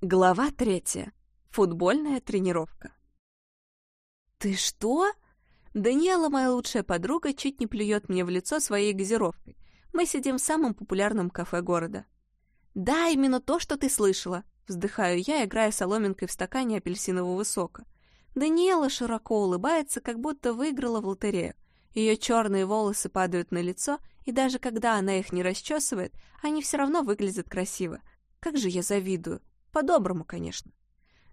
Глава третья. Футбольная тренировка. «Ты что?» Даниэла, моя лучшая подруга, чуть не плюет мне в лицо своей газировкой. Мы сидим в самом популярном кафе города. «Да, именно то, что ты слышала», — вздыхаю я, играя соломинкой в стакане апельсинового сока. Даниэла широко улыбается, как будто выиграла в лотерею. Ее черные волосы падают на лицо, и даже когда она их не расчесывает, они все равно выглядят красиво. Как же я завидую. По-доброму, конечно.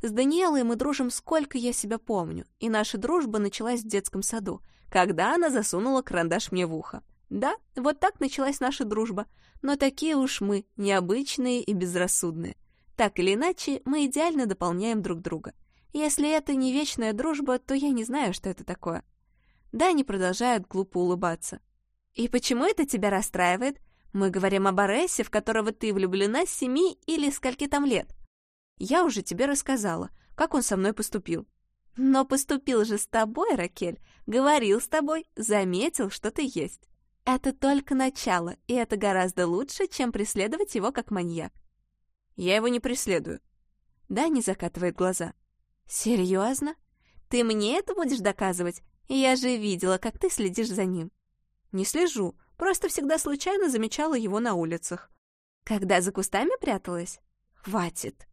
С Даниэлой мы дружим сколько я себя помню, и наша дружба началась в детском саду, когда она засунула карандаш мне в ухо. Да, вот так началась наша дружба, но такие уж мы, необычные и безрассудные. Так или иначе, мы идеально дополняем друг друга. Если это не вечная дружба, то я не знаю, что это такое. Да, они продолжают глупо улыбаться. «И почему это тебя расстраивает? Мы говорим об Аресе, в которого ты влюблена с семи или скольки там лет. Я уже тебе рассказала, как он со мной поступил. Но поступил же с тобой, Ракель, говорил с тобой, заметил, что ты есть. Это только начало, и это гораздо лучше, чем преследовать его как маньяк. Я его не преследую. Да, не закатывает глаза. Серьезно? Ты мне это будешь доказывать? Я же видела, как ты следишь за ним. Не слежу, просто всегда случайно замечала его на улицах. Когда за кустами пряталась? Хватит.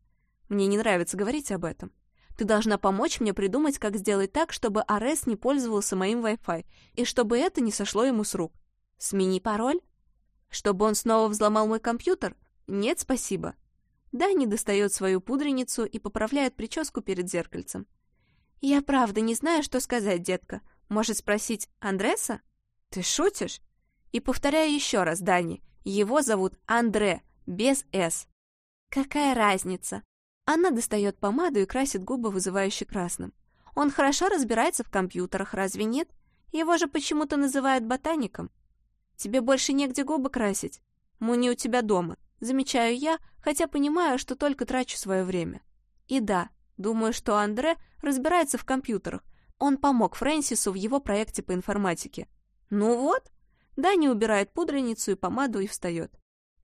Мне не нравится говорить об этом. Ты должна помочь мне придумать, как сделать так, чтобы Арес не пользовался моим Wi-Fi, и чтобы это не сошло ему с рук. Смени пароль? Чтобы он снова взломал мой компьютер? Нет, спасибо. Дани достает свою пудреницу и поправляет прическу перед зеркальцем. Я правда не знаю, что сказать, детка. Может спросить Андреса? Ты шутишь? И повторяю еще раз, Дани. Его зовут Андре, без «С». Какая разница? Она достает помаду и красит губы вызывающе красным. Он хорошо разбирается в компьютерах, разве нет? Его же почему-то называют ботаником. Тебе больше негде губы красить. Муни у тебя дома. Замечаю я, хотя понимаю, что только трачу свое время. И да, думаю, что Андре разбирается в компьютерах. Он помог Фрэнсису в его проекте по информатике. Ну вот. Дани убирает пудреницу и помаду и встает.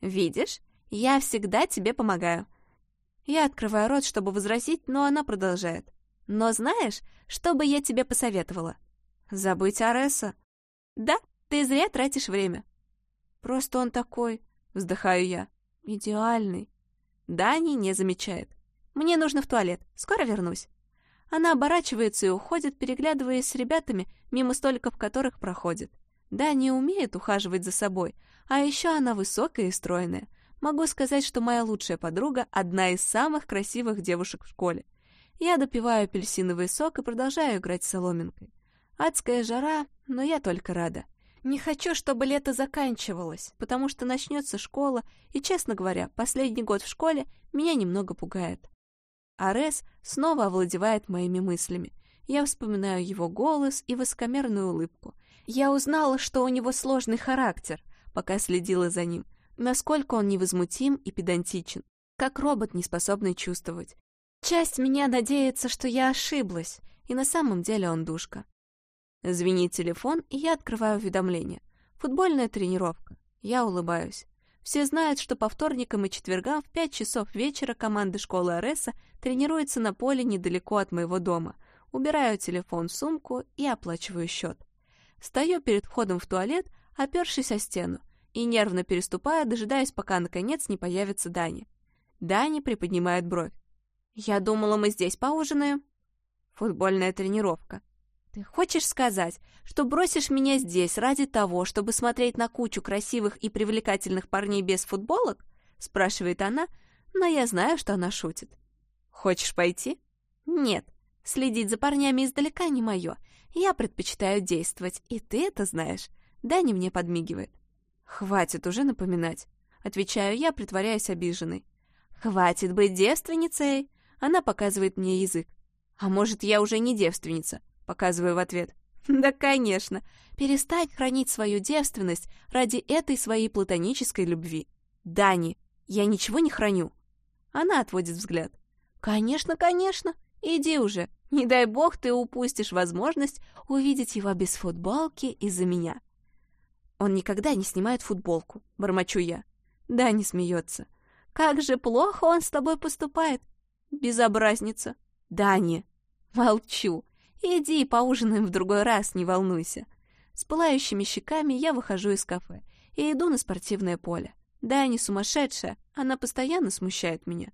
Видишь, я всегда тебе помогаю. Я открываю рот, чтобы возразить, но она продолжает. «Но знаешь, что бы я тебе посоветовала?» «Забыть Ареса». «Да, ты зря тратишь время». «Просто он такой», — вздыхаю я. «Идеальный». Дани не замечает. «Мне нужно в туалет. Скоро вернусь». Она оборачивается и уходит, переглядываясь с ребятами, мимо столиков которых проходит. Дани умеет ухаживать за собой, а еще она высокая и стройная. Могу сказать, что моя лучшая подруга — одна из самых красивых девушек в школе. Я допиваю апельсиновый сок и продолжаю играть с соломинкой. Адская жара, но я только рада. Не хочу, чтобы лето заканчивалось, потому что начнется школа, и, честно говоря, последний год в школе меня немного пугает. Арес снова овладевает моими мыслями. Я вспоминаю его голос и высокомерную улыбку. Я узнала, что у него сложный характер, пока следила за ним — насколько он невозмутим и педантичен, как робот, не способный чувствовать. Часть меня надеется, что я ошиблась, и на самом деле он душка. Звенит телефон, и я открываю уведомление. Футбольная тренировка. Я улыбаюсь. Все знают, что по вторникам и четвергам в 5 часов вечера команда школы Ареса тренируется на поле недалеко от моего дома. Убираю телефон в сумку и оплачиваю счет. Стою перед входом в туалет, опершись о стену и, нервно переступая, дожидаясь, пока, наконец, не появится Дани. Дани приподнимает бровь. «Я думала, мы здесь поужинаем». «Футбольная тренировка». «Ты хочешь сказать, что бросишь меня здесь ради того, чтобы смотреть на кучу красивых и привлекательных парней без футболок?» спрашивает она, но я знаю, что она шутит. «Хочешь пойти?» «Нет, следить за парнями издалека не мое. Я предпочитаю действовать, и ты это знаешь». Дани мне подмигивает. «Хватит уже напоминать», — отвечаю я, притворяясь обиженной. «Хватит быть девственницей!» Она показывает мне язык. «А может, я уже не девственница?» — показываю в ответ. «Да, конечно. Перестать хранить свою девственность ради этой своей платонической любви. Дани, я ничего не храню». Она отводит взгляд. «Конечно, конечно. Иди уже. Не дай бог ты упустишь возможность увидеть его без футболки из-за меня». Он никогда не снимает футболку, бормочу я. Да, не смеется. Как же плохо он с тобой поступает. Безобразница. Дани. Молчу. Иди поужинаем в другой раз, не волнуйся. С пылающими щеками я выхожу из кафе и иду на спортивное поле. Да, не сумасшедшая, она постоянно смущает меня.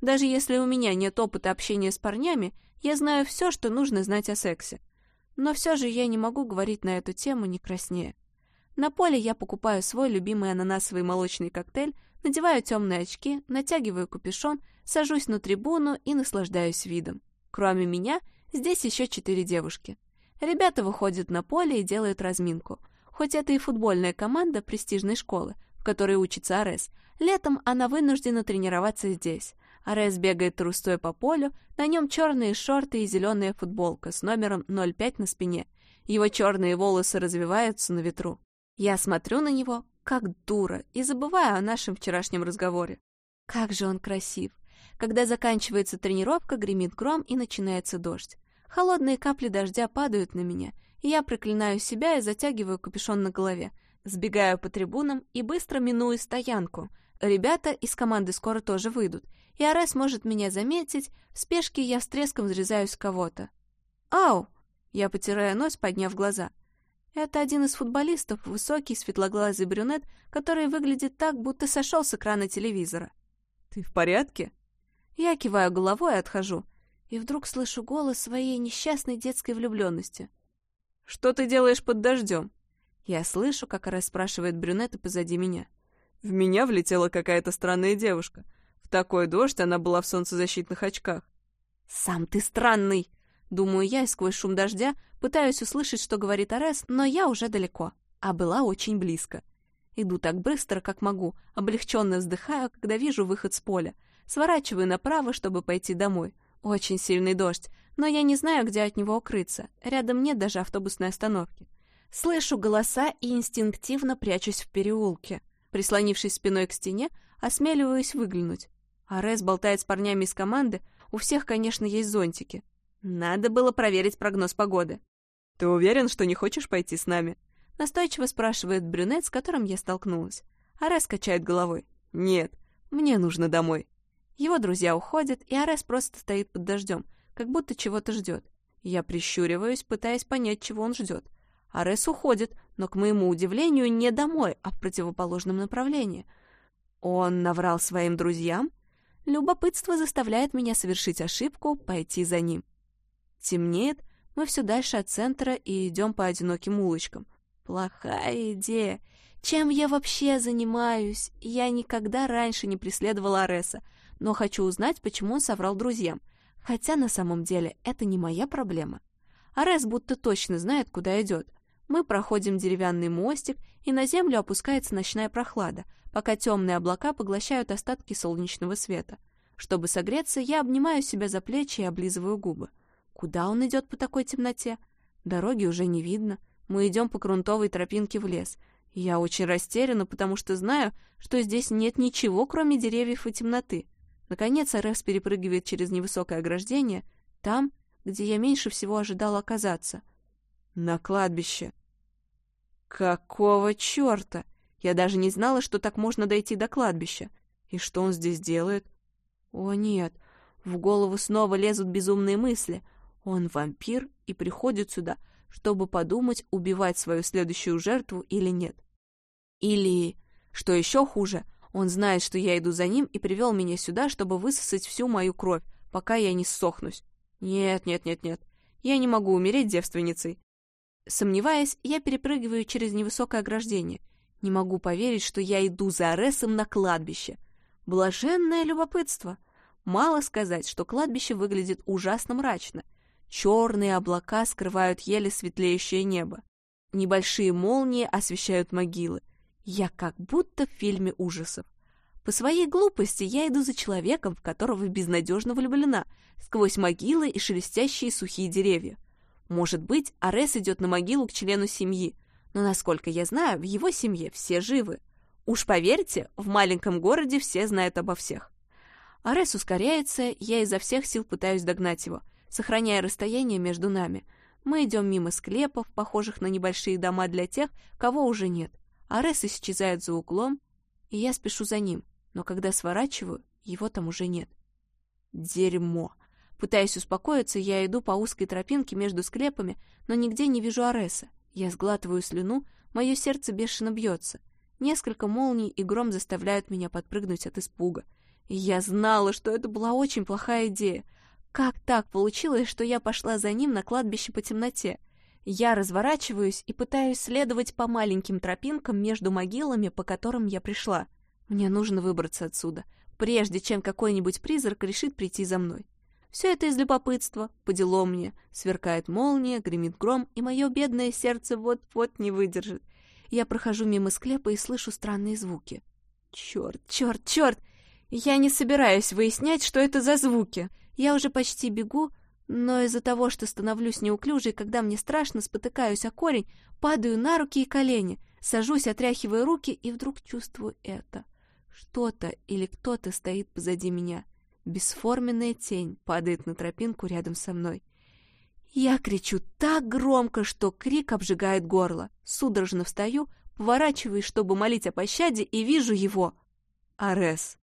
Даже если у меня нет опыта общения с парнями, я знаю все, что нужно знать о сексе. Но все же я не могу говорить на эту тему не краснее. На поле я покупаю свой любимый ананасовый молочный коктейль, надеваю темные очки, натягиваю капюшон, сажусь на трибуну и наслаждаюсь видом. Кроме меня, здесь еще четыре девушки. Ребята выходят на поле и делают разминку. Хоть это и футбольная команда престижной школы, в которой учится Арес, летом она вынуждена тренироваться здесь. Арес бегает трустой по полю, на нем черные шорты и зеленая футболка с номером 05 на спине. Его черные волосы развиваются на ветру. Я смотрю на него, как дура, и забываю о нашем вчерашнем разговоре. Как же он красив. Когда заканчивается тренировка, гремит гром и начинается дождь. Холодные капли дождя падают на меня, и я проклинаю себя и затягиваю капюшон на голове. Сбегаю по трибунам и быстро миную стоянку. Ребята из команды скоро тоже выйдут, и Арес может меня заметить. В спешке я с треском взрезаюсь кого-то. «Ау!» Я потираю нос, подняв глаза. Это один из футболистов, высокий, светлоглазый брюнет, который выглядит так, будто сошел с экрана телевизора. «Ты в порядке?» Я киваю головой и отхожу, и вдруг слышу голос своей несчастной детской влюбленности. «Что ты делаешь под дождем?» Я слышу, как Арес спрашивает брюнета позади меня. «В меня влетела какая-то странная девушка. В такой дождь она была в солнцезащитных очках». «Сам ты странный!» Думаю я, и сквозь шум дождя пытаюсь услышать, что говорит Арес, но я уже далеко, а была очень близко. Иду так быстро, как могу, облегченно вздыхаю, когда вижу выход с поля. Сворачиваю направо, чтобы пойти домой. Очень сильный дождь, но я не знаю, где от него укрыться. Рядом нет даже автобусной остановки. Слышу голоса и инстинктивно прячусь в переулке. Прислонившись спиной к стене, осмеливаюсь выглянуть. Арес болтает с парнями из команды, у всех, конечно, есть зонтики. Надо было проверить прогноз погоды. «Ты уверен, что не хочешь пойти с нами?» Настойчиво спрашивает брюнет, с которым я столкнулась. Арес качает головой. «Нет, мне нужно домой». Его друзья уходят, и Арес просто стоит под дождем, как будто чего-то ждет. Я прищуриваюсь, пытаясь понять, чего он ждет. Арес уходит, но, к моему удивлению, не домой, а в противоположном направлении. Он наврал своим друзьям? Любопытство заставляет меня совершить ошибку, пойти за ним. Темнеет, мы все дальше от центра и идем по одиноким улочкам. Плохая идея. Чем я вообще занимаюсь? Я никогда раньше не преследовала Ареса, но хочу узнать, почему он соврал друзьям. Хотя на самом деле это не моя проблема. Арес будто точно знает, куда идет. Мы проходим деревянный мостик, и на землю опускается ночная прохлада, пока темные облака поглощают остатки солнечного света. Чтобы согреться, я обнимаю себя за плечи и облизываю губы. Куда он идет по такой темноте? Дороги уже не видно. Мы идем по грунтовой тропинке в лес. Я очень растеряна, потому что знаю, что здесь нет ничего, кроме деревьев и темноты. Наконец Арес перепрыгивает через невысокое ограждение, там, где я меньше всего ожидала оказаться. На кладбище. Какого черта? Я даже не знала, что так можно дойти до кладбища. И что он здесь делает? О нет, в голову снова лезут безумные мысли. Он вампир и приходит сюда, чтобы подумать, убивать свою следующую жертву или нет. Или, что еще хуже, он знает, что я иду за ним и привел меня сюда, чтобы высосать всю мою кровь, пока я не ссохнусь. Нет, нет, нет, нет. Я не могу умереть девственницей. Сомневаясь, я перепрыгиваю через невысокое ограждение. Не могу поверить, что я иду за Аресом на кладбище. Блаженное любопытство. Мало сказать, что кладбище выглядит ужасно мрачно. Черные облака скрывают еле светлеющее небо. Небольшие молнии освещают могилы. Я как будто в фильме ужасов. По своей глупости я иду за человеком, в которого безнадежно влюблена, сквозь могилы и шелестящие сухие деревья. Может быть, Арес идет на могилу к члену семьи, но, насколько я знаю, в его семье все живы. Уж поверьте, в маленьком городе все знают обо всех. Арес ускоряется, я изо всех сил пытаюсь догнать его, сохраняя расстояние между нами. Мы идем мимо склепов, похожих на небольшие дома для тех, кого уже нет. Арес исчезает за углом, и я спешу за ним, но когда сворачиваю, его там уже нет. Дерьмо. Пытаясь успокоиться, я иду по узкой тропинке между склепами, но нигде не вижу Ареса. Я сглатываю слюну, мое сердце бешено бьется. Несколько молний и гром заставляют меня подпрыгнуть от испуга. И я знала, что это была очень плохая идея. Как так получилось, что я пошла за ним на кладбище по темноте? Я разворачиваюсь и пытаюсь следовать по маленьким тропинкам между могилами, по которым я пришла. Мне нужно выбраться отсюда, прежде чем какой-нибудь призрак решит прийти за мной. Все это из любопытства, по делу мне. Сверкает молния, гремит гром, и мое бедное сердце вот-вот не выдержит. Я прохожу мимо склепа и слышу странные звуки. Черт, черт, черт! Я не собираюсь выяснять, что это за звуки. Я уже почти бегу, но из-за того, что становлюсь неуклюжей, когда мне страшно, спотыкаюсь о корень, падаю на руки и колени, сажусь, отряхивая руки, и вдруг чувствую это. Что-то или кто-то стоит позади меня. Бесформенная тень падает на тропинку рядом со мной. Я кричу так громко, что крик обжигает горло. Судорожно встаю, поворачиваюсь, чтобы молить о пощаде, и вижу его. Арес.